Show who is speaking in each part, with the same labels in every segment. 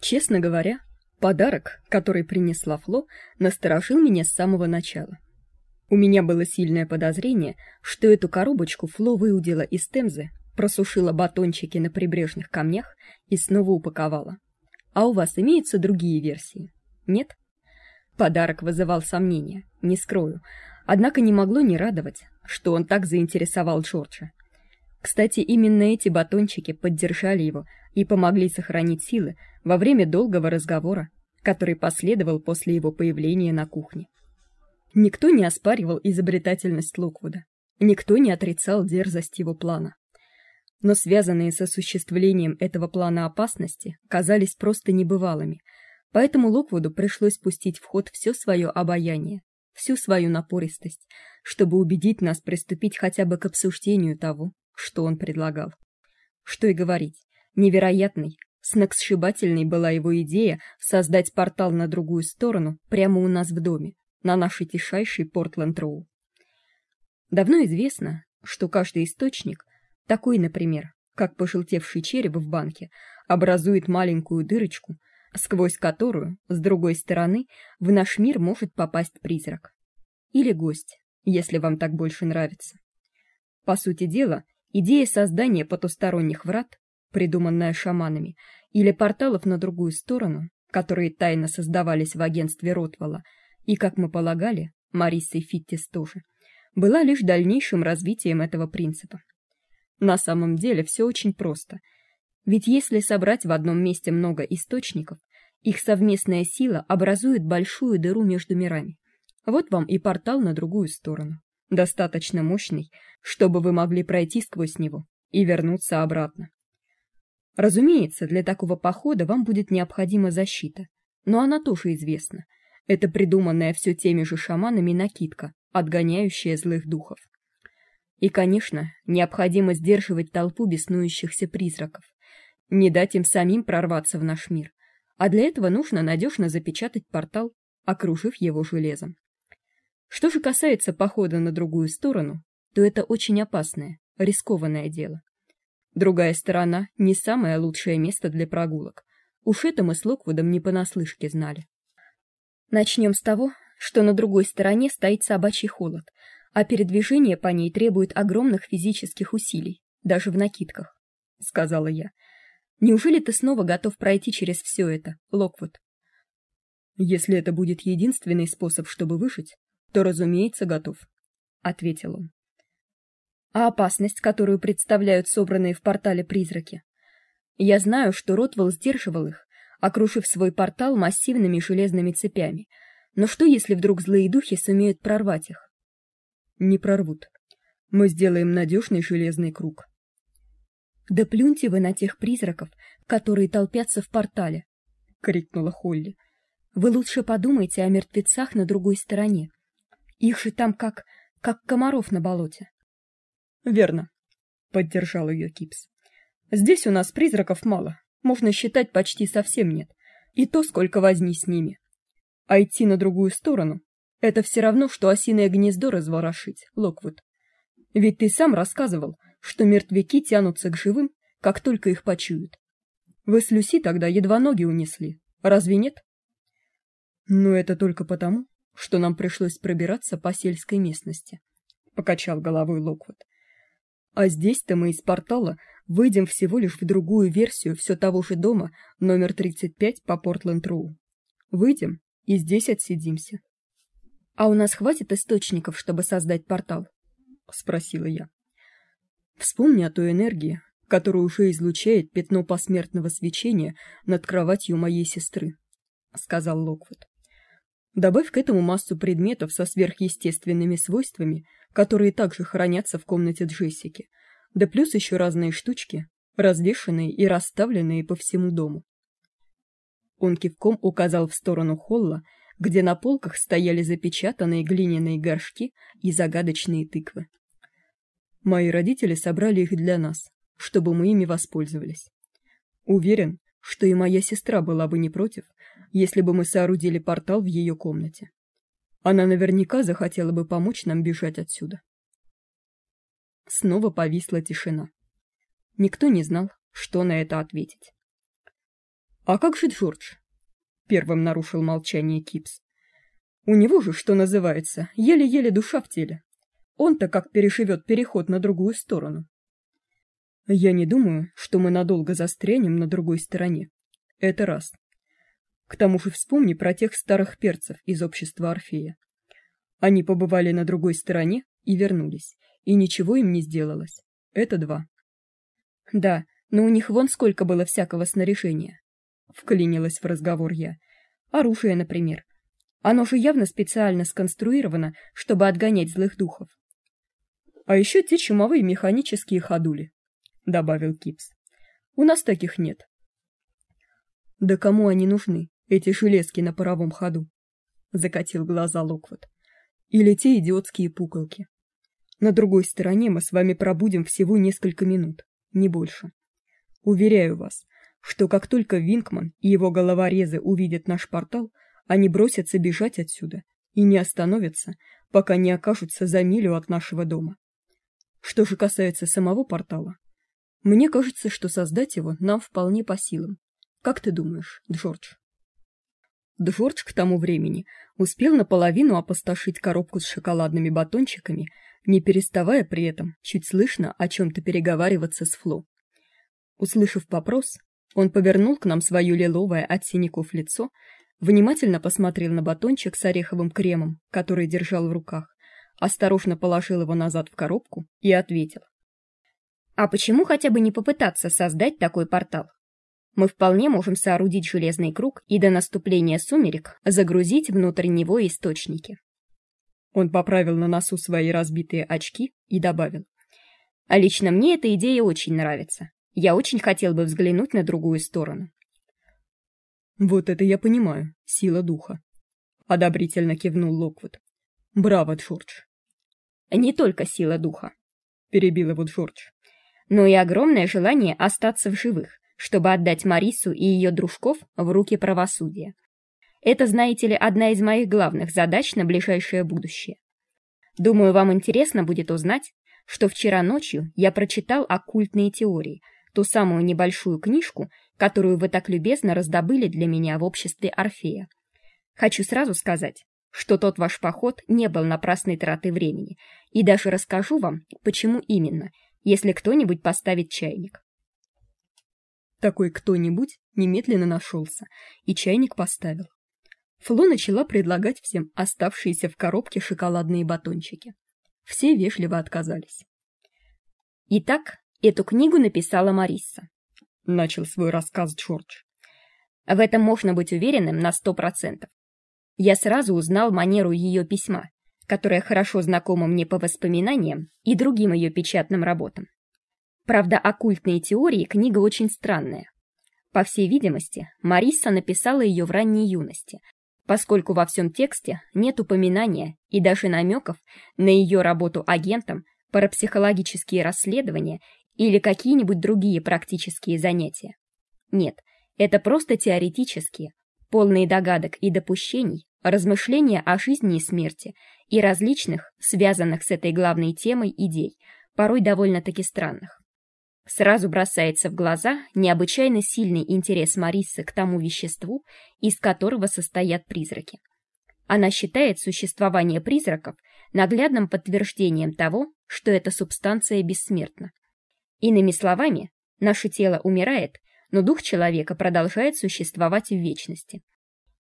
Speaker 1: Честно говоря, подарок, который принесла Фло, насторожил меня с самого начала. У меня было сильное подозрение, что эту коробочку Фло выудила из Темзы, просушила батончики на прибрежных камнях и снова упаковала. А у вас имеются другие версии? Нет? Подарок вызывал сомнения, не скрою, однако не могло не радовать, что он так заинтересовал Джорджа. Кстати, именно эти батончики поддержали его и помогли сохранить силы во время долгого разговора, который последовал после его появления на кухне. Никто не оспаривал изобретательность Локвуда, никто не отрицал дерзость его плана. Но связанные с осуществлением этого плана опасности казались просто небывалыми, поэтому Локвуду пришлось пустить в ход все свое обаяние, всю свою напористость, чтобы убедить нас приступить хотя бы к обсуждению того, что он предлагал. Что и говорить, невероятной, сногсшибательной была его идея создать портал на другую сторону прямо у нас в доме, на нашей тишайшей Портленд-Роу. Давно известно, что каждый источник, такой, например, как пожелтевший череп в банке, образует маленькую дырочку, сквозь которую, с другой стороны, в наш мир может попасть призрак. Или гость, если вам так больше нравится. По сути дела, идея создания потусторонних врат, придуманная шаманами, или порталов на другую сторону, которые тайно создавались в агентстве Ротвелла, и, как мы полагали, Мариссой Фиттис тоже, была лишь дальнейшим развитием этого принципа. На самом деле все очень просто. Ведь если собрать в одном месте много источников, их совместная сила образует большую дыру между мирами. Вот вам и портал на другую сторону, достаточно мощный, чтобы вы могли пройти сквозь него и вернуться обратно. Разумеется, для такого похода вам будет необходима защита, но она тоже известна. Это придуманная все теми же шаманами накидка, отгоняющая злых духов. И, конечно, необходимо сдерживать толпу беснующихся призраков, не дать им самим прорваться в наш мир. А для этого нужно надежно запечатать портал, окружив его железом. Что же касается похода на другую сторону, то это очень опасное, рискованное дело. Другая сторона не самое лучшее место для прогулок. Уж это мы с Локвудом не понаслышке знали. Начнем с того, что на другой стороне стоит собачий холод, а передвижение по ней требует огромных физических усилий, даже в накидках, сказала я. Неужели ты снова готов пройти через все это, Локвуд? Если это будет единственный способ, чтобы выжить, то, разумеется, готов, ответил он. А опасность, которую представляют собранные в портале призраки? Я знаю, что Ротвелл сдерживал их, окружив свой портал массивными железными цепями. Но что, если вдруг злые духи сумеют прорвать их? Не прорвут. Мы сделаем надежный железный круг. Да плюньте вы на тех призраков, которые толпятся в портале, крикнула Холли. Вы лучше подумайте о мертвецах на другой стороне. Их же там как как комаров на болоте. Верно, поддержал ее Кипс. Здесь у нас призраков мало, можно считать, почти совсем нет. И то, сколько возни с ними. А идти на другую сторону — это все равно, что осиное гнездо разворошить, Локвуд. Ведь ты сам рассказывал, что мертвяки тянутся к живым, как только их почуют. Вы с Люси тогда едва ноги унесли, разве нет? Но это только потому, что нам пришлось пробираться по сельской местности, покачал головой Локвуд. А здесь-то мы из портала выйдем всего лишь в другую версию все того же дома, номер 35 по Портленд-Роу. Выйдем и здесь отсидимся. А у нас хватит источников, чтобы создать портал? спросила я. Вспомни о той энергии, которую уже излучает пятно посмертного свечения над кроватью моей сестры, сказал Локвуд. Добавь к этому массу предметов со сверхъестественными свойствами, которые также хранятся в комнате Джессики, да плюс еще разные штучки, развешанные и расставленные по всему дому. Он кивком указал в сторону холла, где на полках стояли запечатанные глиняные горшки и загадочные тыквы. Мои родители собрали их для нас, чтобы мы ими воспользовались. Уверен, что и моя сестра была бы не против, если бы мы соорудили портал в ее комнате. Она наверняка захотела бы помочь нам бежать отсюда. Снова повисла тишина. Никто не знал, что на это ответить. А как же Джордж? Первым нарушил молчание Кипс. У него же, что называется, еле-еле душа в теле. Он-то как перешивет переход на другую сторону. Я не думаю, что мы надолго застрянем на другой стороне. Это раз. К тому же вспомни про тех старых перцев из общества Орфея. Они побывали на другой стороне и вернулись, и ничего им не сделалось. Это два. Да, но у них вон сколько было всякого снаряжения. Вклинилась в разговор я. Оружие, например. Оно же явно специально сконструировано, чтобы отгонять злых духов. А еще те чумовые механические ходули, добавил Кипс. У нас таких нет. Да кому они нужны, эти железки на паровом ходу? закатил глаза Локвуд. Или те идиотские пуколки. На другой стороне мы с вами пробудем всего несколько минут, не больше. Уверяю вас, что как только Винкман и его головорезы увидят наш портал, они бросятся бежать отсюда и не остановятся, пока не окажутся за милю от нашего дома. Что же касается самого портала, мне кажется, что создать его нам вполне по силам. Как ты думаешь, Джордж? Джордж к тому времени успел наполовину опустошить коробку с шоколадными батончиками, не переставая при этом чуть слышно о чем то переговариваться с Фло. Услышав вопрос, он повернул к нам свое лиловое от синяков лицо, внимательно посмотрел на батончик с ореховым кремом, который держал в руках, осторожно положил его назад в коробку и ответил: "А почему хотя бы не попытаться создать такой портал? Мы вполне можем соорудить железный круг и до наступления сумерек загрузить внутрь него источники". Он поправил на носу свои разбитые очки и добавил: "А лично мне эта идея очень нравится. Я очень хотел бы взглянуть на другую сторону. Вот это я понимаю, сила духа, одобрительно кивнул Локвуд. Браво, Джордж. Не только сила духа, перебил его Джордж, но и огромное желание остаться в живых, чтобы отдать Марису и ее дружков в руки правосудия. Это, знаете ли, одна из моих главных задач на ближайшее будущее. Думаю, вам интересно будет узнать, что вчера ночью я прочитал оккультные теории, ту самую небольшую книжку, которую вы так любезно раздобыли для меня в обществе Орфея. Хочу сразу сказать, что тот ваш поход не был напрасной тратой времени, и даже расскажу вам, почему именно, если кто-нибудь поставит чайник. Такой кто-нибудь немедленно нашелся, и чайник поставил. Фло начала предлагать всем оставшиеся в коробке шоколадные батончики. Все вежливо отказались. Итак, Эту книгу написала Марисса. Начал свой рассказ Джордж. В этом можно быть уверенным на сто процентов. Я сразу узнал манеру ее письма, которая хорошо знакома мне по воспоминаниям и другим ее печатным работам. Правда, оккультные теории книга очень странная. По всей видимости, Марисса написала ее в ранней юности, поскольку во всем тексте нет упоминания и даже намеков на ее работу агентом, парапсихологические расследования или какие-нибудь другие практические занятия. Нет, это просто теоретические, полные догадок и допущений, размышления о жизни и смерти и различных, связанных с этой главной темой идей, порой довольно-таки странных. Сразу бросается в глаза необычайно сильный интерес Марисы к тому веществу, из которого состоят призраки. Она считает существование призраков наглядным подтверждением того, что эта субстанция бессмертна. Иными словами, наше тело умирает, но дух человека продолжает существовать в вечности.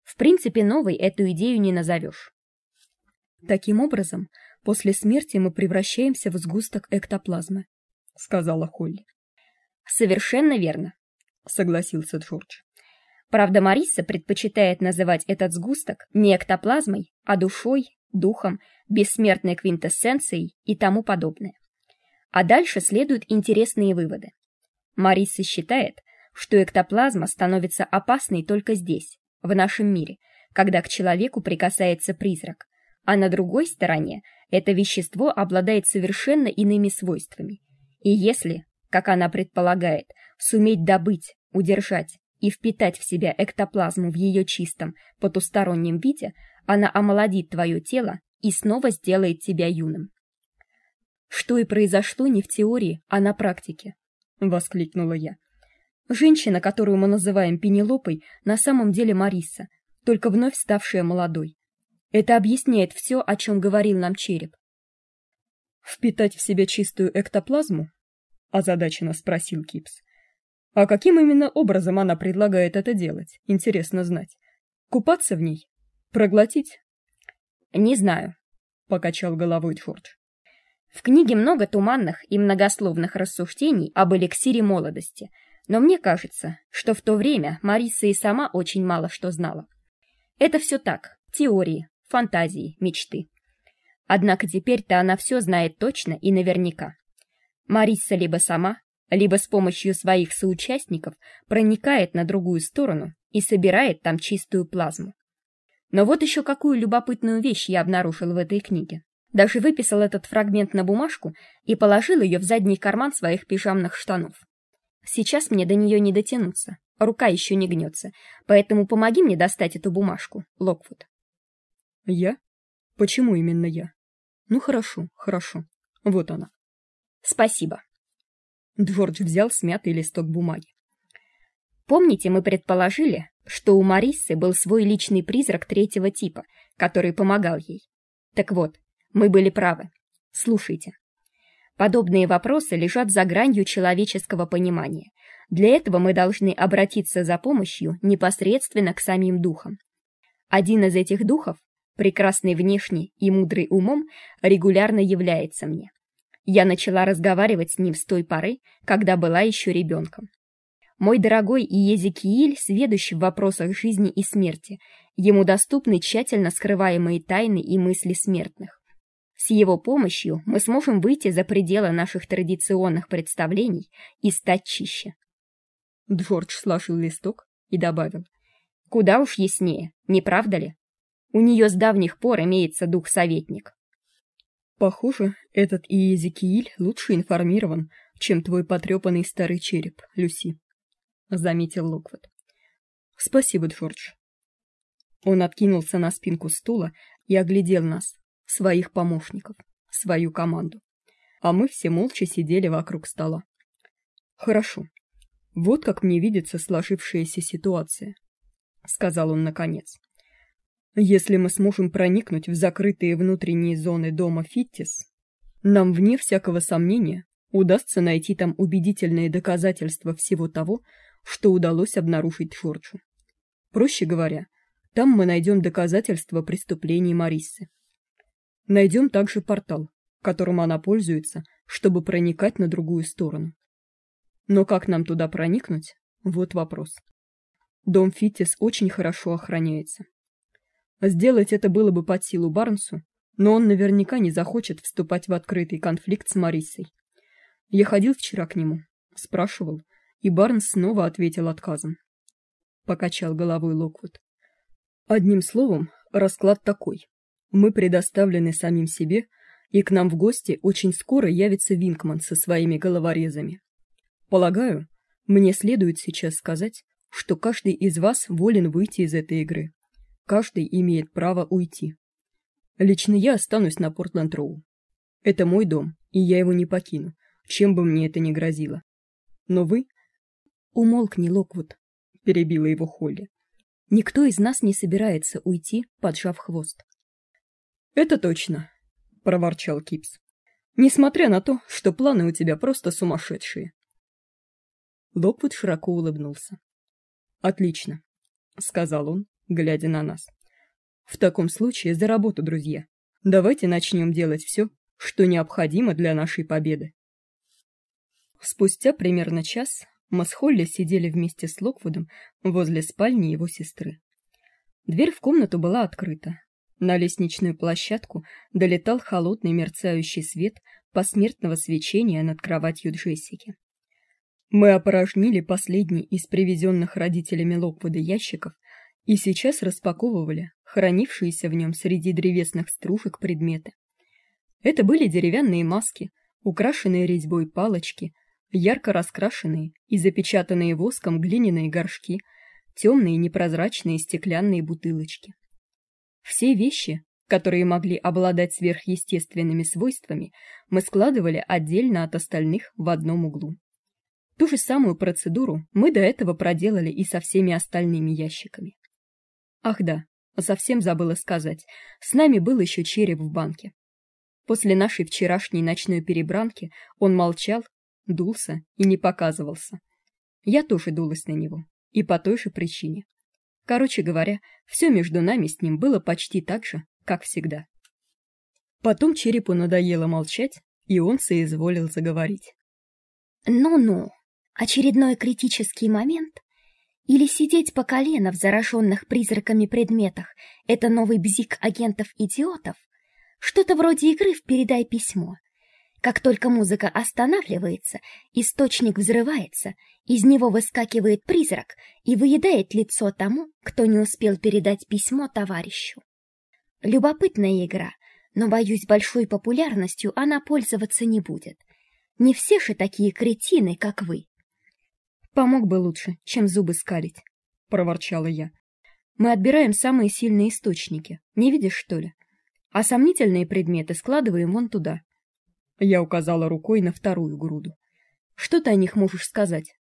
Speaker 1: В принципе, новой эту идею не назовешь. Таким образом, после смерти мы превращаемся в сгусток эктоплазмы, сказала Холли. Совершенно верно, согласился Джордж. Правда, Мариса предпочитает называть этот сгусток не эктоплазмой, а душой, духом, бессмертной квинтэссенцией и тому подобное. А дальше следуют интересные выводы. Мариса считает, что эктоплазма становится опасной только здесь, в нашем мире, когда к человеку прикасается призрак, а на другой стороне это вещество обладает совершенно иными свойствами. И если, как она предполагает, суметь добыть, удержать и впитать в себя эктоплазму в ее чистом, потустороннем виде, она омолодит твое тело и снова сделает тебя юным. Что и произошло не в теории, а на практике, воскликнула я. Женщина, которую мы называем Пенелопой, на самом деле Мариса, только вновь ставшая молодой. Это объясняет все, о чем говорил нам череп. Впитать в себя чистую эктоплазму? Озадаченно спросил Кипс. А каким именно образом она предлагает это делать? Интересно знать. Купаться в ней? Проглотить?
Speaker 2: Не знаю, покачал головой Джордж. В книге много туманных и многословных рассуждений об эликсире молодости, но мне кажется, что в то время Мариса и сама очень мало что знала. Это все так, теории, фантазии, мечты. Однако теперь-то она все знает точно и наверняка. Мариса либо сама, либо с помощью своих соучастников проникает на другую сторону и собирает там чистую плазму. Но вот еще какую любопытную вещь я обнаружил в этой книге. Даже выписал этот фрагмент на бумажку и положил ее в задний карман своих пижамных штанов. Сейчас мне до нее не дотянуться, рука еще не гнется, поэтому помоги мне достать эту бумажку, Локвуд.
Speaker 1: Я? Почему именно я? Ну хорошо, хорошо. Вот она.
Speaker 2: Спасибо.
Speaker 1: Джордж взял смятый листок бумаги.
Speaker 2: Помните, мы предположили, что у Марисы был свой личный призрак третьего типа, который помогал ей. Так вот, мы были правы. Слушайте. Подобные вопросы лежат за гранью человеческого понимания. Для этого мы должны обратиться за помощью непосредственно к самим духам. Один из этих духов, прекрасный внешне и мудрый умом, регулярно является мне. Я начала разговаривать с ним с той поры, когда была еще ребенком. Мой дорогой Иезекииль сведущ в вопросах жизни и смерти. Ему доступны тщательно скрываемые тайны и мысли смертных. С его помощью мы сможем выйти за пределы наших традиционных представлений и стать чище.
Speaker 1: Джордж сложил листок и добавил.
Speaker 2: Куда уж яснее, не правда ли? У нее с давних пор имеется дух-советник.
Speaker 1: Похоже, этот Иезекииль лучше информирован, чем твой потрепанный старый череп, Люси заметил Локвуд. Спасибо, Джордж. Он откинулся на спинку стула и оглядел нас, своих помощников, свою команду. А мы все молча сидели вокруг стола. Хорошо. Вот как мне видится сложившаяся ситуация, сказал он наконец. Если мы сможем проникнуть в закрытые внутренние зоны дома Фиттис, нам вне всякого сомнения удастся найти там убедительные доказательства всего того, что удалось обнаружить Джорджу. Проще говоря, там мы найдем доказательства преступлений Мариссы. Найдем также портал, которым она пользуется, чтобы проникать на другую сторону. Но как нам туда проникнуть? Вот вопрос. Дом Фиттис очень хорошо охраняется. Сделать это было бы под силу Барнсу, но он наверняка не захочет вступать в открытый конфликт с Мариссой. Я ходил вчера к нему, спрашивал, и Барнс снова ответил отказом. Покачал головой Локвуд. Одним словом, расклад такой. Мы предоставлены самим себе, и к нам в гости очень скоро явится Винкман со своими головорезами. Полагаю, мне следует сейчас сказать, что каждый из вас волен выйти из этой игры. Каждый имеет право уйти. Лично я останусь на Портленд-Роу. Это мой дом, и я его не покину, чем бы мне это ни грозило. Но вы Умолкни, Локвуд, перебила его Холли. Никто из нас не собирается уйти, поджав хвост. Это точно, проворчал Кипс. Несмотря на то, что планы у тебя просто сумасшедшие. Локвуд широко улыбнулся. Отлично, сказал он, глядя на нас. В таком случае за работу, друзья. Давайте начнем делать все, что необходимо для нашей победы. Спустя примерно час мы с Холли сидели вместе с Локвудом возле спальни его сестры. Дверь в комнату была открыта. На лестничную площадку долетал холодный мерцающий свет посмертного свечения над кроватью Джессики. Мы опорожнили последний из привезенных родителями Локвуда ящиков и сейчас распаковывали хранившиеся в нем среди древесных стружек предметы. Это были деревянные маски, украшенные резьбой палочки, ярко раскрашенные и запечатанные воском глиняные горшки, темные непрозрачные стеклянные бутылочки. Все вещи, которые могли обладать сверхъестественными свойствами, мы складывали отдельно от остальных в одном углу. Ту же самую процедуру мы до этого проделали и со всеми остальными ящиками. Ах да, совсем забыла сказать. С нами был еще череп в банке. После нашей вчерашней ночной перебранки он молчал, дулся и не показывался. Я тоже дулась на него, и по той же причине. Короче говоря, все между нами с ним было почти так же, как всегда. Потом черепу надоело молчать, и он соизволил заговорить.
Speaker 2: «Ну-ну, очередной критический момент? Или сидеть по колено в зараженных призраками предметах — это новый бзик агентов-идиотов? Что-то вроде игры в «Передай письмо». Как только музыка останавливается, источник взрывается, из него выскакивает призрак и выедает лицо тому, кто не успел передать письмо товарищу. Любопытная игра, но, боюсь, большой популярностью она пользоваться не будет. Не все же такие кретины, как вы.
Speaker 1: Помог бы лучше, чем зубы скалить, проворчала я. Мы отбираем самые сильные источники. Не видишь, что ли? А сомнительные предметы складываем вон туда. Я указала рукой на вторую груду. Что ты о них можешь сказать?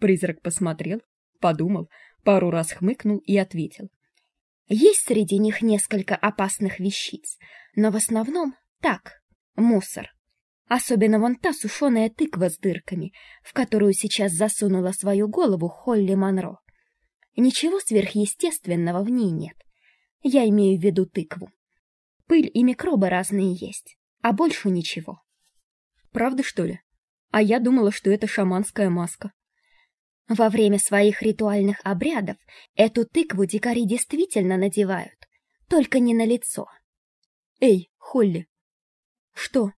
Speaker 1: Призрак посмотрел, подумал, пару раз хмыкнул и ответил:
Speaker 2: есть среди них несколько опасных вещиц, но в основном так, мусор. Особенно вон та сушеная тыква с дырками, в которую сейчас засунула свою голову Холли Монро. Ничего сверхъестественного в ней нет. Я имею в виду тыкву. Пыль и микробы разные есть, а больше ничего.
Speaker 1: Правда, что ли? А я думала, что это шаманская маска.
Speaker 2: Во время своих ритуальных обрядов эту тыкву дикари действительно надевают, только не на лицо.
Speaker 1: Эй, Холли. Что?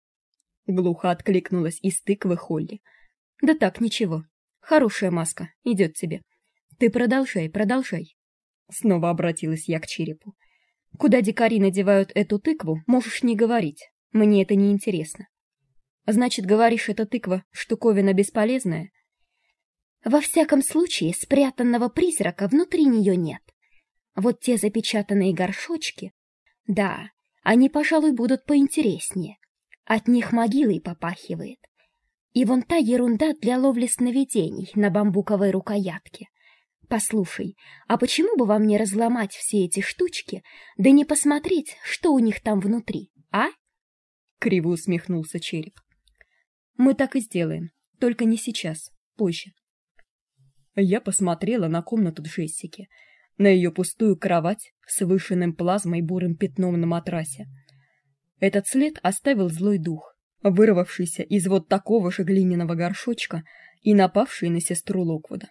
Speaker 1: Глухо откликнулась из тыквы Холли. Да так, ничего. Хорошая маска, идет тебе. Ты продолжай, продолжай. Снова обратилась я к черепу. Куда дикари надевают эту тыкву, можешь не говорить. Мне это не интересно. Значит, говоришь, эта тыква штуковина бесполезная?
Speaker 2: Во всяком случае, спрятанного призрака внутри нее нет. Вот те запечатанные горшочки, да, они, пожалуй, будут поинтереснее. От них могилой попахивает. И вон та ерунда для ловли сновидений на бамбуковой рукоятке. Послушай, а почему бы вам не разломать все эти штучки, да не посмотреть, что у них там внутри, а?
Speaker 1: Криво усмехнулся череп. Мы так и сделаем, только не сейчас, позже. Я посмотрела на комнату Джессики, на ее пустую кровать с вышенным плазмой бурым пятном на матрасе. Этот след оставил злой дух, вырвавшийся из вот такого же глиняного горшочка и напавший на сестру Локвуда.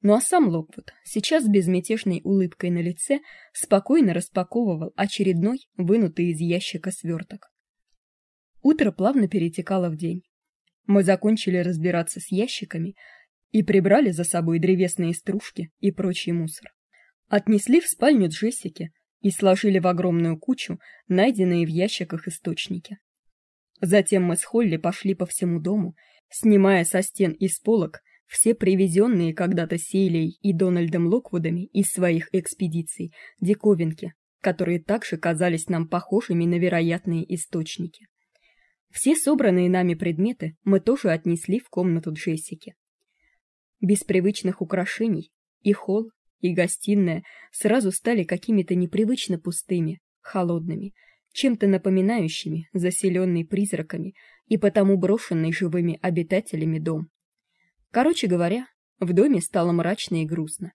Speaker 1: Ну а сам Локвуд сейчас с безмятежной улыбкой на лице спокойно распаковывал очередной вынутый из ящика сверток. Утро плавно перетекало в день. Мы закончили разбираться с ящиками и прибрали за собой древесные стружки и прочий мусор. Отнесли в спальню Джессики и сложили в огромную кучу найденные в ящиках источники. Затем мы с Холли пошли по всему дому, снимая со стен и с полок все привезенные когда-то Сейлей и Дональдом Локвудами из своих экспедиций диковинки, которые также казались нам похожими на вероятные источники. Все собранные нами предметы мы тоже отнесли в комнату Джессики. Без привычных украшений и холл, и гостиная сразу стали какими-то непривычно пустыми, холодными, чем-то напоминающими заселенный призраками и потому брошенный живыми обитателями дом. Короче говоря, в доме стало мрачно и грустно.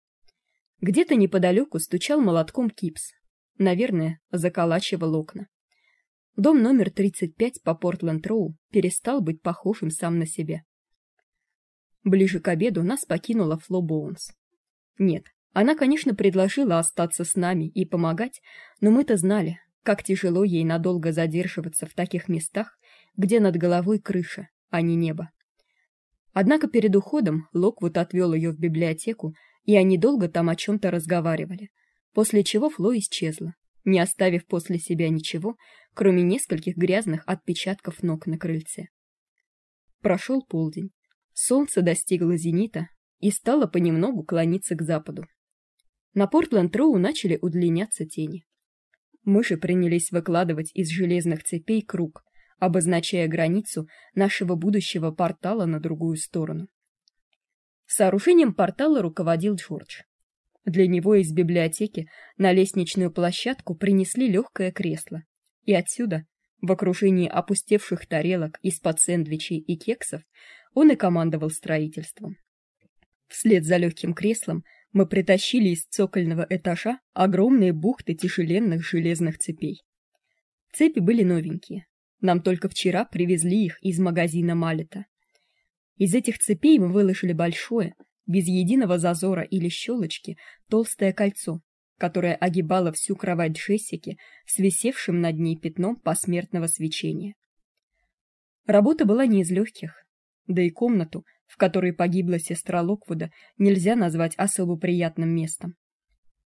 Speaker 1: Где-то неподалеку стучал молотком Кипс. Наверное, заколачивал окна. Дом номер 35 по Портленд-Роу перестал быть похожим сам на себя. Ближе к обеду нас покинула Фло Боунс. Нет, она, конечно, предложила остаться с нами и помогать, но мы-то знали, как тяжело ей надолго задерживаться в таких местах, где над головой крыша, а не небо. Однако перед уходом Локвуд отвел ее в библиотеку, и они долго там о чем то разговаривали, после чего Фло исчезла, не оставив после себя ничего, кроме нескольких грязных отпечатков ног на крыльце. Прошел полдень. Солнце достигло зенита и стало понемногу клониться к западу. На Портленд-Роу начали удлиняться тени. Мы же принялись выкладывать из железных цепей круг, обозначая границу нашего будущего портала на другую сторону. Сооружением портала руководил Джордж. Для него из библиотеки на лестничную площадку принесли легкое кресло, и отсюда, в окружении опустевших тарелок из-под сэндвичей и кексов, он и командовал строительством. Вслед за легким креслом мы притащили из цокольного этажа огромные бухты тяжеленных железных цепей. Цепи были новенькие. Нам только вчера привезли их из магазина Малета. Из этих цепей мы выложили большое, без единого зазора или щелочки, толстое кольцо, которое огибало всю кровать Джессики с висевшим над ней пятном посмертного свечения. Работа была не из легких, да и комнату, в которой погибла сестра Локвуда, нельзя назвать особо приятным местом.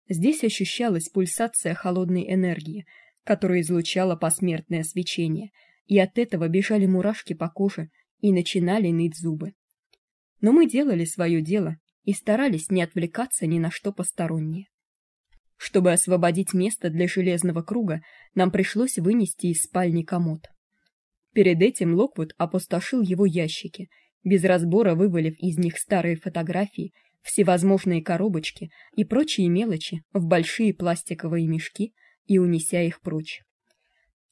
Speaker 1: Здесь ощущалась пульсация холодной энергии, которую излучало посмертное свечение, и от этого бежали мурашки по коже и начинали ныть зубы. Но мы делали свое дело и старались не отвлекаться ни на что постороннее. Чтобы освободить место для железного круга, нам пришлось вынести из спальни комод. Перед этим Локвуд опустошил его ящики без разбора вывалив из них старые фотографии, всевозможные коробочки и прочие мелочи в большие пластиковые мешки и унеся их прочь.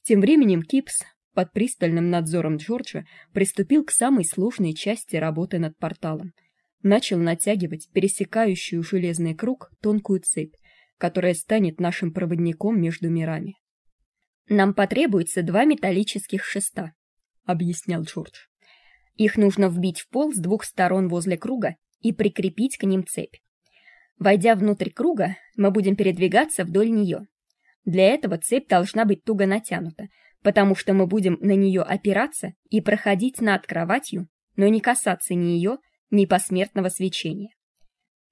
Speaker 1: Тем временем Кипс под пристальным надзором Джорджа приступил к самой сложной части работы над порталом. Начал натягивать пересекающую железный круг тонкую цепь, которая станет нашим проводником между мирами.
Speaker 2: Нам потребуется два металлических шеста, объяснял Джордж. Их нужно вбить в пол с двух сторон возле круга и прикрепить к ним цепь. Войдя внутрь круга, мы будем передвигаться вдоль нее. Для этого цепь должна быть туго натянута, потому что мы будем на нее опираться и проходить над кроватью, но не касаться ни ее, ни посмертного свечения.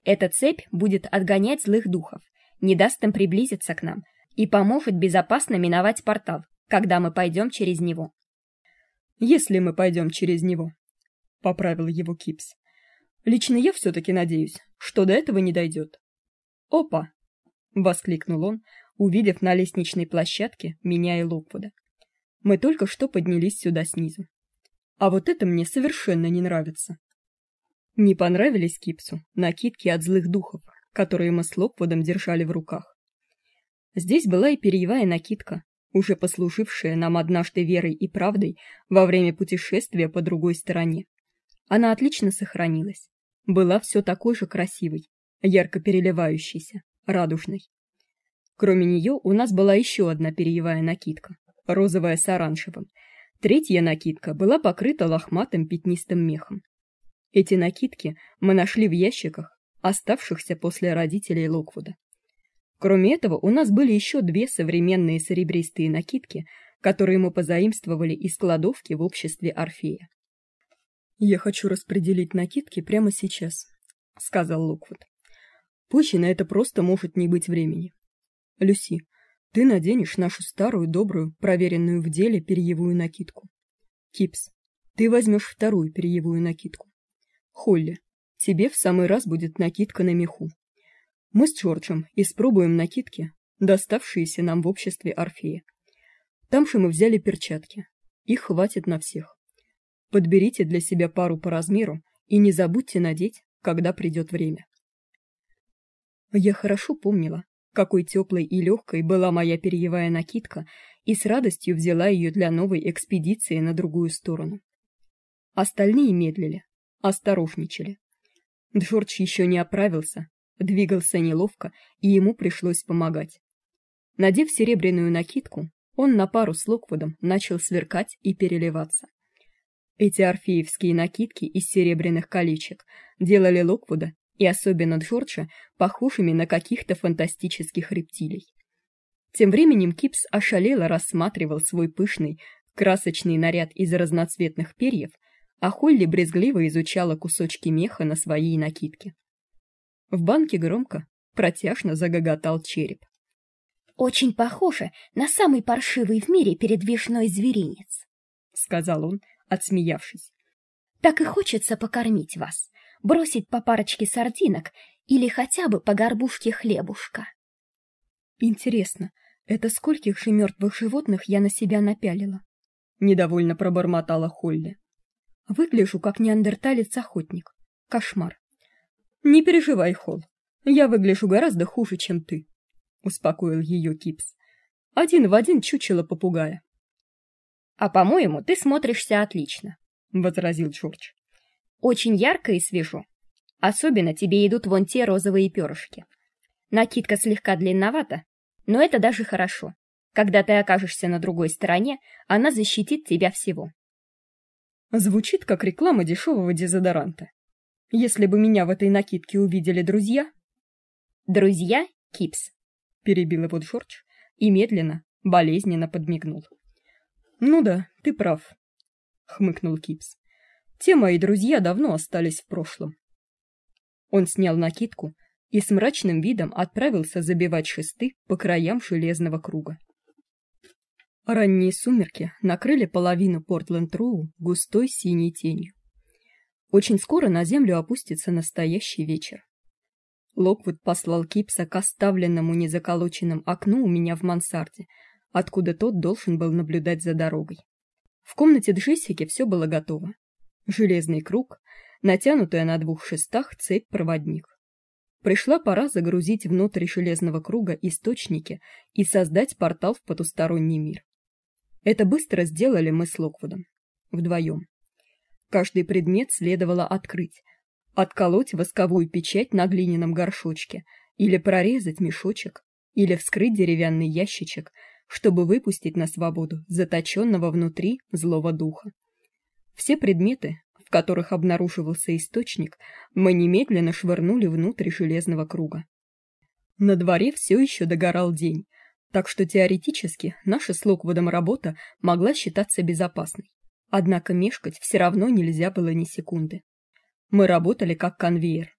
Speaker 2: Эта цепь будет отгонять злых духов, не даст им приблизиться к нам и поможет безопасно миновать портал, когда мы пойдем через него
Speaker 1: если мы пойдем через него, поправил его Кипс. Лично я все таки надеюсь, что до этого не дойдет. Опа, воскликнул он, увидев на лестничной площадке меня и Локвуда. Мы только что поднялись сюда снизу. А вот это мне совершенно не нравится. Не понравились Кипсу накидки от злых духов, которые мы с Локвудом держали в руках. Здесь была и перьевая накидка, уже послужившая нам однажды верой и правдой во время путешествия по другой стороне. Она отлично сохранилась. Была все такой же красивой, ярко переливающейся, радужной. Кроме нее у нас была еще одна перьевая накидка, розовая с оранжевым. Третья накидка была покрыта лохматым пятнистым мехом. Эти накидки мы нашли в ящиках, оставшихся после родителей Локвуда. Кроме этого, у нас были еще две современные серебристые накидки, которые мы позаимствовали из кладовки в обществе Орфея. Я хочу распределить накидки прямо сейчас, сказал Луквуд. Позже на это просто может не быть времени. Люси, ты наденешь нашу старую, добрую, проверенную в деле перьевую накидку. Кипс, ты возьмешь вторую перьевую накидку. Холли, тебе в самый раз будет накидка на меху. Мы с Джорджем испробуем накидки, доставшиеся нам в обществе Орфея. Там же мы взяли перчатки. Их хватит на всех. Подберите для себя пару по размеру и не забудьте надеть, когда придет время. Я хорошо помнила, какой теплой и легкой была моя перьевая накидка, и с радостью взяла ее для новой экспедиции на другую сторону. Остальные медлили, осторожничали. Джордж еще не оправился, двигался неловко, и ему пришлось помогать. Надев серебряную накидку, он на пару с Локвудом начал сверкать и переливаться. Эти орфеевские накидки из серебряных колечек делали Локвуда и особенно Джорджа похожими на каких-то фантастических рептилий. Тем временем Кипс ошалело рассматривал свой пышный, красочный наряд из разноцветных перьев, а Холли брезгливо изучала кусочки меха на своей накидке. В банке громко, протяжно загоготал череп.
Speaker 2: Очень похоже на самый паршивый в мире передвижной зверинец, сказал он, отсмеявшись. Так и хочется покормить вас, бросить по парочке сардинок или хотя бы по горбушке хлебушка.
Speaker 1: Интересно, это скольких же мертвых животных я на себя напялила? недовольно пробормотала Холли.
Speaker 2: Выгляжу как неандерталец-охотник. Кошмар.
Speaker 1: Не переживай, Холл. Я выгляжу гораздо хуже, чем ты, успокоил ее Кипс. Один в один чучело попугая.
Speaker 2: А по-моему, ты смотришься отлично,
Speaker 1: возразил Джордж.
Speaker 2: Очень ярко и свежо. Особенно тебе идут вон те розовые перышки. Накидка слегка длинновата, но это даже хорошо. Когда ты окажешься на другой стороне, она защитит тебя всего.
Speaker 1: Звучит как реклама дешевого дезодоранта. Если бы меня в этой накидке увидели друзья...
Speaker 2: Друзья, Кипс,
Speaker 1: перебил его Джордж и медленно, болезненно подмигнул. Ну да, ты прав, хмыкнул Кипс. Те мои друзья давно остались в прошлом. Он снял накидку и с мрачным видом отправился забивать шесты по краям железного круга. Ранние сумерки накрыли половину Портленд-Роу густой синей тенью. Очень скоро на землю опустится настоящий вечер. Локвуд послал Кипса к оставленному незаколоченным окну у меня в мансарде, откуда тот должен был наблюдать за дорогой. В комнате Джессики все было готово. Железный круг, натянутая на двух шестах цепь-проводник. Пришла пора загрузить внутрь железного круга источники и создать портал в потусторонний мир. Это быстро сделали мы с Локвудом вдвоем. Каждый предмет следовало открыть, отколоть восковую печать на глиняном горшочке или прорезать мешочек, или вскрыть деревянный ящичек, чтобы выпустить на свободу заточенного внутри злого духа. Все предметы, в которых обнаруживался источник, мы немедленно швырнули внутрь железного круга. На дворе все еще догорал день, так что теоретически наша с Локвудом работа могла считаться безопасной. Однако мешкать все равно нельзя было ни секунды. Мы работали как конвейер.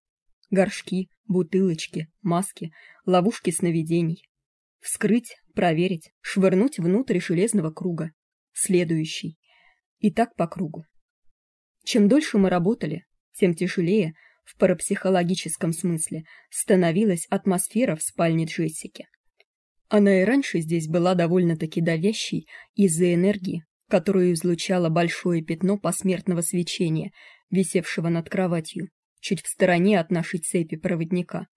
Speaker 1: Горшки, бутылочки, маски, ловушки сновидений. Вскрыть, проверить, швырнуть внутрь железного круга. Следующий. И так по кругу. Чем дольше мы работали, тем тяжелее, в парапсихологическом смысле, становилась атмосфера в спальне Джессики. Она и раньше здесь была довольно-таки давящей из-за энергии, которую излучало большое пятно посмертного свечения, висевшего над кроватью, чуть в стороне от нашей цепи проводника.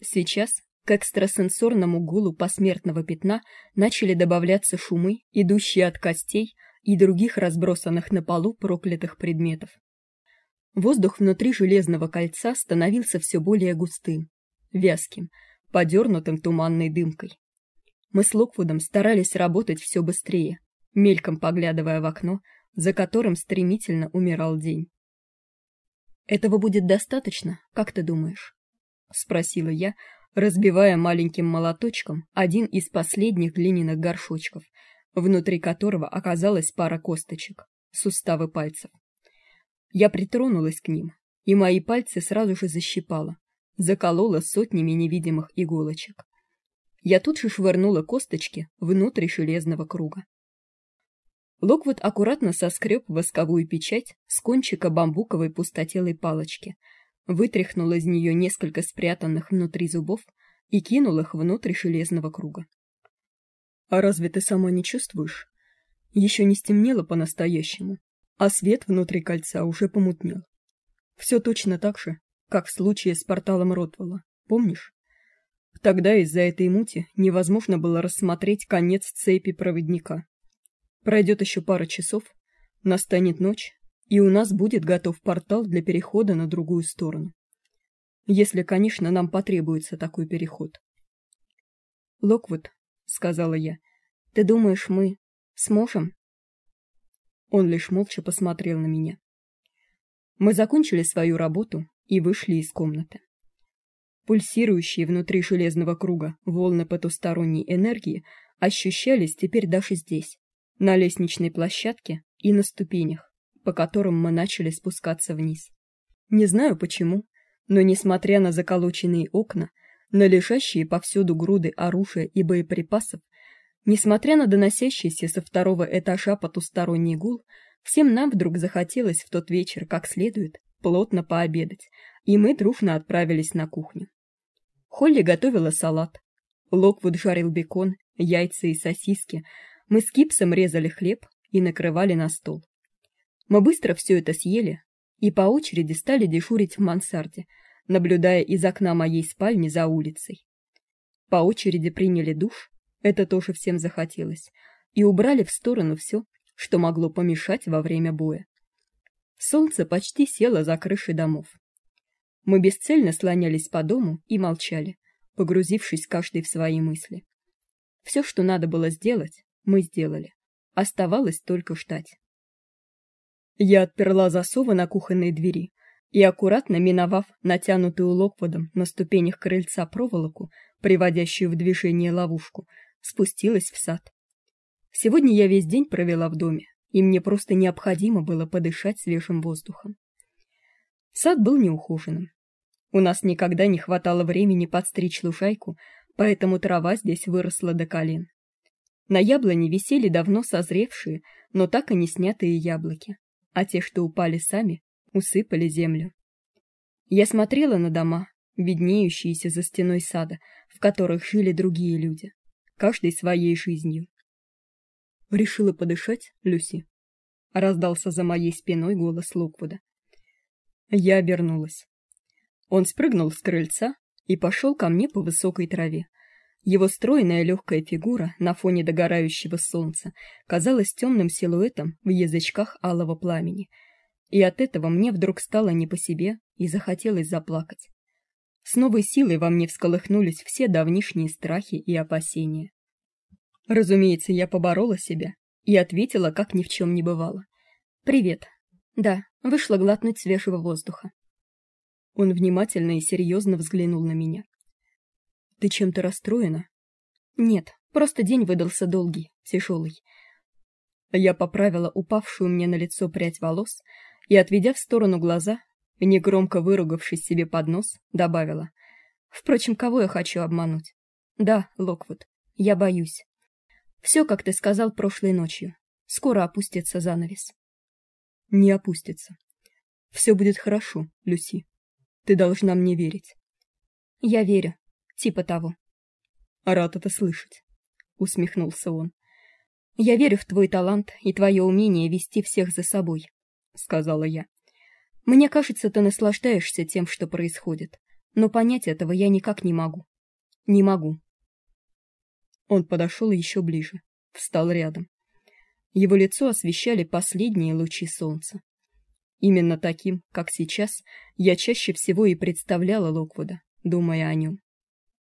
Speaker 1: Сейчас к экстрасенсорному гулу посмертного пятна начали добавляться шумы, идущие от костей и других разбросанных на полу проклятых предметов. Воздух внутри железного кольца становился все более густым, вязким, подернутым туманной дымкой. Мы с Локвудом старались работать все быстрее, мельком поглядывая в окно, за которым стремительно умирал день. Этого будет достаточно, как ты думаешь? спросила я, разбивая маленьким молоточком один из последних глиняных горшочков, внутри которого оказалась пара косточек, суставы пальцев. Я притронулась к ним, и мои пальцы сразу же защипало заколола сотнями невидимых иголочек. Я тут же швырнула косточки внутрь железного круга. Локвуд аккуратно соскреб восковую печать с кончика бамбуковой пустотелой палочки, вытряхнул из нее несколько спрятанных внутри зубов и кинул их внутрь железного круга. А разве ты сама не чувствуешь? Еще не стемнело по-настоящему, а свет внутри кольца уже помутнел. Все точно так же, как в случае с порталом Ротвелла, помнишь? Тогда из-за этой мути невозможно было рассмотреть конец цепи проводника. Пройдет еще пара часов, настанет ночь, и у нас будет готов портал для перехода на другую сторону. Если, конечно, нам потребуется такой переход. Локвуд, сказала я. Ты думаешь, мы сможем? Он лишь молча посмотрел на меня. Мы закончили свою работу и вышли из комнаты. Пульсирующие внутри железного круга волны потусторонней энергии ощущались теперь даже здесь, на лестничной площадке и на ступенях, по которым мы начали спускаться вниз. Не знаю почему, но несмотря на заколоченные окна, на лежащие повсюду груды оружия и боеприпасов, несмотря на доносящийся со второго этажа потусторонний гул, всем нам вдруг захотелось в тот вечер как следует плотно пообедать, и мы дружно отправились на кухню. Холли готовила салат. Локвуд жарил бекон, яйца и сосиски. Мы с Кипсом резали хлеб и накрывали на стол. Мы быстро все это съели и по очереди стали дежурить в мансарде, наблюдая из окна моей спальни за улицей. По очереди приняли душ, это тоже всем захотелось, и убрали в сторону все, что могло помешать во время боя. Солнце почти село за крыши домов. Мы бесцельно слонялись по дому и молчали, погрузившись каждый в свои мысли. Все, что надо было сделать, мы сделали. Оставалось только ждать. Я отперла засовы на кухонной двери и аккуратно миновав натянутую локводом на ступенях крыльца проволоку, приводящую в движение ловушку, спустилась в сад. Сегодня я весь день провела в доме, и мне просто необходимо было подышать свежим воздухом. Сад был неухоженным. У нас никогда не хватало времени подстричь лужайку, поэтому трава здесь выросла до колен. На яблоне висели давно созревшие, но так и не снятые яблоки а те, что упали сами, усыпали землю. Я смотрела на дома, виднеющиеся за стеной сада, в которых жили другие люди, каждый своей жизнью. Решила подышать, Люси. Раздался за моей спиной голос Локвуда. Я обернулась. Он спрыгнул с крыльца и пошел ко мне по высокой траве. Его стройная легкая фигура на фоне догорающего солнца казалась темным силуэтом в язычках алого пламени. И от этого мне вдруг стало не по себе и захотелось заплакать. С новой силой во мне всколыхнулись все давнишние страхи и опасения. Разумеется, я поборола себя и ответила, как ни в чем не бывало. «Привет. Да, вышла глотнуть свежего воздуха». Он внимательно и серьезно взглянул на меня. Ты чем-то расстроена? Нет, просто день выдался долгий, тяжелый. Я поправила упавшую мне на лицо прядь волос и, отведя в сторону глаза, негромко выругавшись себе под нос, добавила: "Впрочем, кого я хочу обмануть? Да, Локвуд, я боюсь. Все, как ты сказал прошлой ночью. Скоро опустится занавес. Не опустится. Все будет хорошо, Люси. Ты должна мне верить. Я верю, Типа того. Рад это слышать, усмехнулся он. Я верю в твой талант и твое умение вести всех за собой, сказала я. Мне кажется, ты наслаждаешься тем, что происходит, но понять этого я никак не могу. Не могу. Он подошел еще ближе, встал рядом. Его лицо освещали последние лучи солнца. Именно таким, как сейчас, я чаще всего и представляла Локвуда, думая о нем.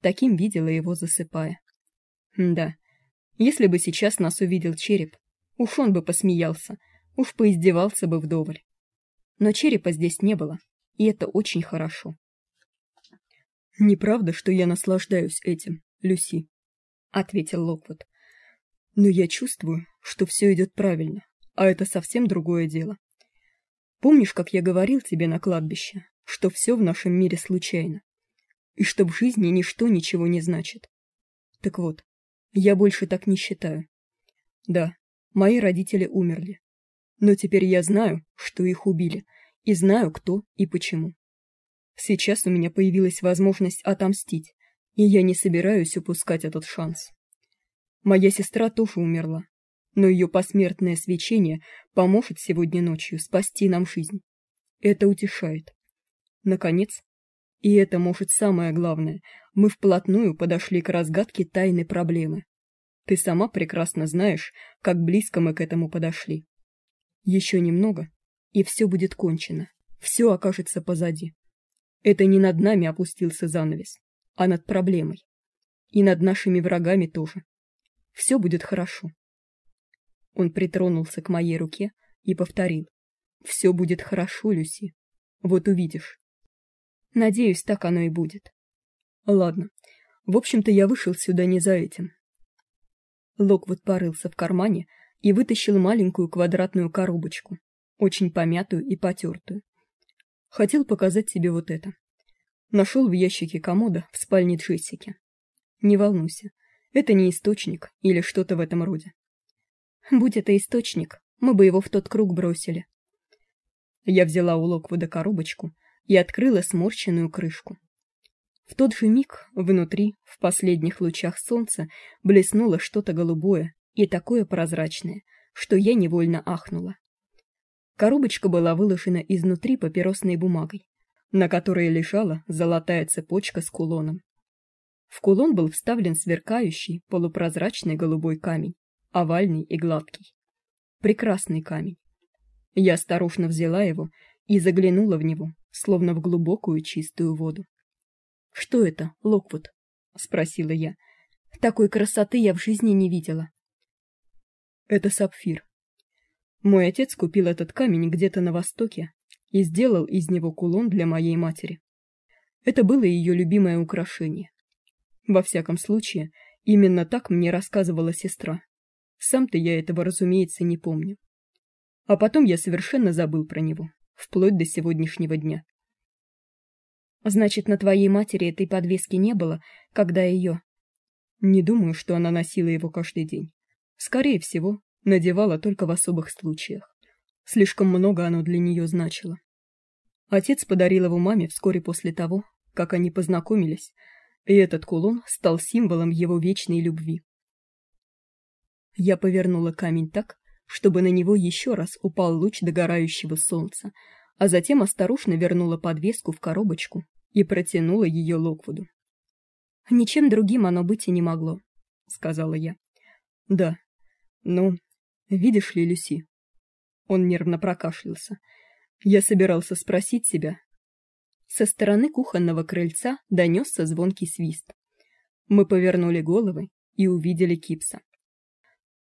Speaker 1: Таким видела его, засыпая. да, если бы сейчас нас увидел череп, уж он бы посмеялся, уж поиздевался бы вдоволь. Но черепа здесь не было, и это очень хорошо. Неправда, что я наслаждаюсь этим, Люси, ответил Локвуд. Но я чувствую, что все идет правильно, а это совсем другое дело. Помнишь, как я говорил тебе на кладбище, что все в нашем мире случайно? И что в жизни ничто ничего не значит. Так вот, я больше так не считаю. Да, мои родители умерли. Но теперь я знаю, что их убили, и знаю, кто и почему. Сейчас у меня появилась возможность отомстить, и я не собираюсь упускать этот шанс. Моя сестра тоже умерла, но ее посмертное свечение поможет сегодня ночью спасти нам жизнь. Это утешает. Наконец, и это, может, самое главное. Мы вплотную подошли к разгадке тайны проблемы. Ты сама прекрасно знаешь, как близко мы к этому подошли. Еще немного, и все будет кончено. Все окажется позади. Это не над нами опустился занавес, а над проблемой. И над нашими врагами тоже. Все будет хорошо. Он притронулся к моей руке и повторил: «Все будет хорошо, Люси. Вот увидишь". Надеюсь, так оно и будет. Ладно. В общем-то, я вышел сюда не за этим. Локвуд порылся в кармане и вытащил маленькую квадратную коробочку, очень помятую и потертую. Хотел показать тебе вот это. Нашел в ящике комода в спальне Джессики. Не волнуйся, это не источник или что-то в этом роде. Будь это источник, мы бы его в тот круг бросили. Я взяла у Локвуда коробочку и открыла сморщенную крышку. В тот же миг внутри, в последних лучах солнца, блеснуло что-то голубое и такое прозрачное, что я невольно ахнула. Коробочка была выложена изнутри папиросной бумагой, на которой лежала золотая цепочка с кулоном. В кулон был вставлен сверкающий полупрозрачный голубой камень, овальный и гладкий. Прекрасный камень. Я осторожно взяла его и заглянула в него, словно в глубокую чистую воду. Что это, Локвуд? спросила я. Такой красоты я в жизни не видела. Это сапфир. Мой отец купил этот камень где-то на востоке и сделал из него кулон для моей матери. Это было ее любимое украшение. Во всяком случае, именно так мне рассказывала сестра. Сам-то я этого, разумеется, не помню. А потом я совершенно забыл про него, вплоть до сегодняшнего дня. Значит, на твоей матери этой подвески не было, когда ее... Не думаю, что она носила его каждый день. Скорее всего, надевала только в особых случаях. Слишком много оно для нее значило. Отец подарил его маме вскоре после того, как они познакомились, и этот кулон стал символом его вечной любви. Я повернула камень так, чтобы на него еще раз упал луч догорающего солнца, а затем осторожно вернула подвеску в коробочку и протянула ее Локвуду. Ничем другим оно быть и не могло, сказала я. Да. Ну, видишь ли, Люси. Он нервно прокашлялся. Я собирался спросить себя. Со стороны кухонного крыльца донесся звонкий свист. Мы повернули головы и увидели Кипса.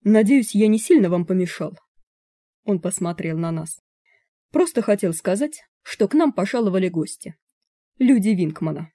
Speaker 1: Надеюсь, я не сильно вам помешал. Он посмотрел на нас. Просто хотел сказать, что к нам пожаловали гости. Люди Винкмана.